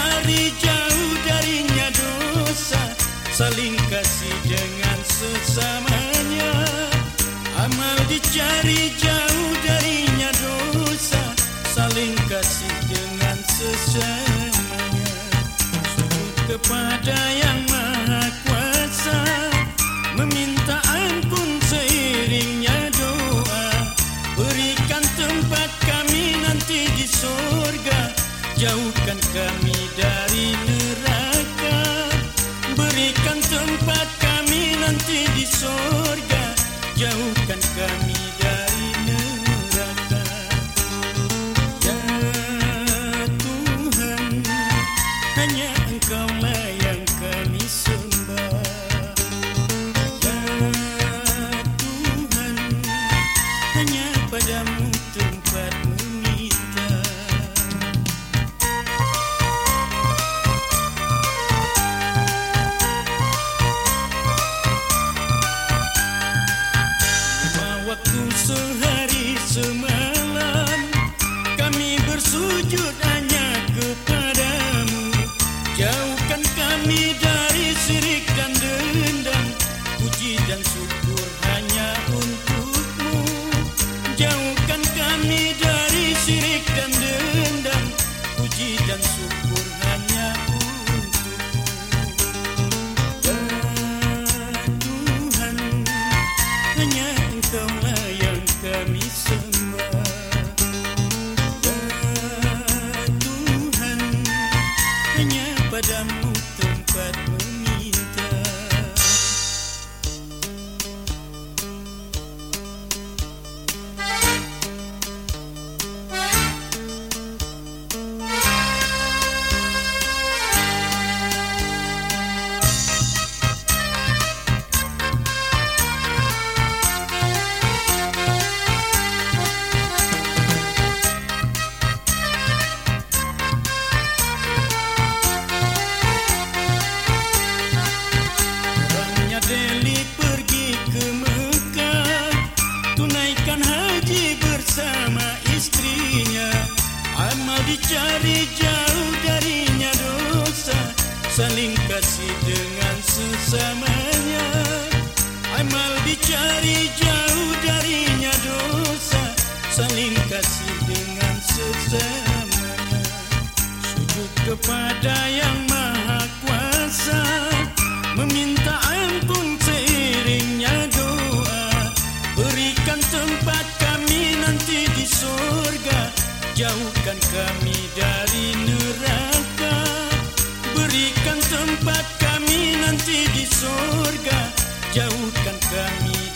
Dari jauh darinya dosa Saling kasih dengan sesamanya. Amal dicari jauh Jauhkan kami dari neraka. Berikan tempat kami nanti di sorga. Jauhkan kami Jauhkan kami dari sirik dan dendam. Puji dan syukur hanya untukmu. Jauhkan kami dari sirik dan dendam. Puji dan syukur hanya untukmu. Ya Tuhan hanya engkaulah yang kami sembah. Ya Tuhan Hanya padamu dicari jauh darinya dosa Saling kasih dengan sesamanya. Amal dicari jauh darinya dosa Saling kasih dengan sesamanya. Sujud kepada yang maha kuasa Meminta Jauhkan kami dari neraka. Berikan tempat kami nanti di sorga Jauhkan kami